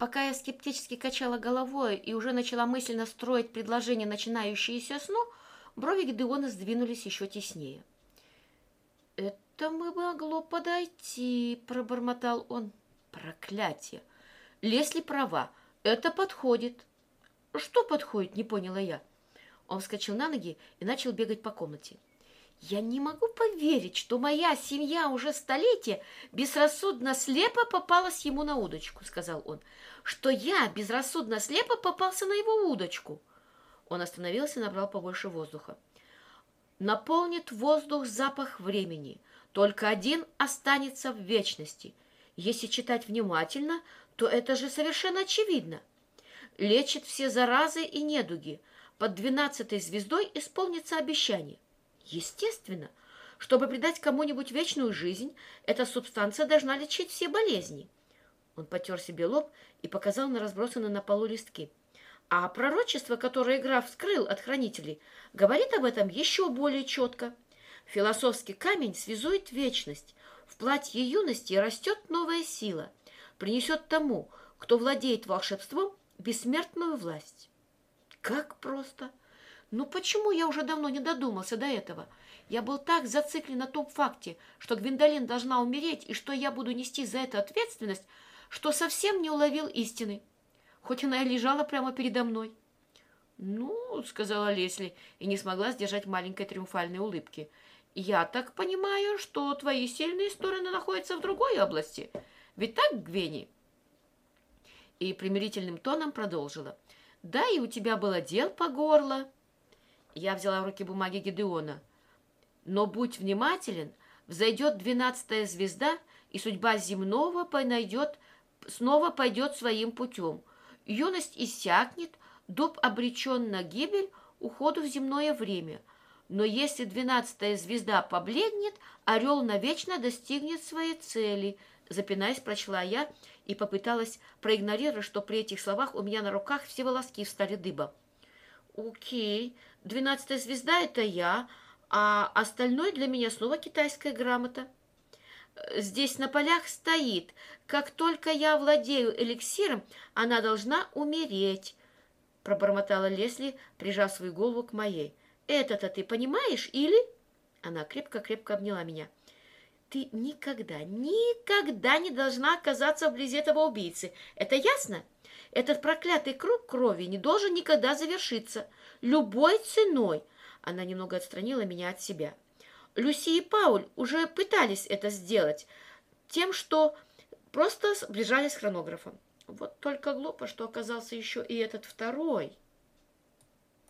Пока я скептически качала головой и уже начала мысленно строить предложение, начинающееся сну, брови Гидеона сдвинулись еще теснее. «Это мы могло подойти», — пробормотал он. «Проклятие! Лесли права, это подходит». «Что подходит?» — не поняла я. Он вскочил на ноги и начал бегать по комнате. Я не могу поверить, что моя семья уже столетия безрассудно слепо попалась ему на удочку, сказал он. Что я безрассудно слепо попался на его удочку. Он остановился и набрал побольше воздуха. Наполнит воздух запах времени. Только один останется в вечности. Если читать внимательно, то это же совершенно очевидно. Лечит все заразы и недуги. Под двенадцатой звездой исполнится обещание. Естественно, чтобы придать кому-нибудь вечную жизнь, эта субстанция должна лечить все болезни. Он потер себе лоб и показал на разбросанные на полу листки. А пророчество, которое граф скрыл от хранителей, говорит об этом еще более четко. Философский камень связует вечность. В платье юности растет новая сила, принесет тому, кто владеет волшебством, бессмертную власть. Как просто! Ну почему я уже давно не додумался до этого? Я был так зациклен на том факте, что Гвиндолин должна умереть и что я буду нести за это ответственность, что совсем не уловил истины, хоть она и лежала прямо передо мной. «Ну, — сказала Лесли, и не смогла сдержать маленькой триумфальной улыбки, — я так понимаю, что твои сильные стороны находятся в другой области. Ведь так, Гвени?» И примирительным тоном продолжила. «Да, и у тебя было дел по горло». Я взяла в руки бумаги Гедеона. Но будь внимателен, взойдет двенадцатая звезда, и судьба земного найдет, снова пойдет своим путем. Юность иссякнет, дуб обречен на гибель, уходу в земное время. Но если двенадцатая звезда побледнет, орел навечно достигнет своей цели. Запинаясь, прочла я и попыталась проигнорировать, что при этих словах у меня на руках все волоски встали дыбом. Окей, двенадцатая звезда — это я, а остальное для меня снова китайская грамота. Здесь на полях стоит, как только я владею эликсиром, она должна умереть, пробормотала Лесли, прижав свою голову к моей. Это-то ты понимаешь или... Она крепко-крепко обняла меня. Ты никогда, никогда не должна оказаться вблизи этого убийцы. Это ясно? Этот проклятый круг крови не должен никогда завершиться. Любой ценой. Она немного отстранила меня от себя. Люси и Пауль уже пытались это сделать тем, что просто сближались с хронографом. Вот только глупо, что оказался еще и этот второй –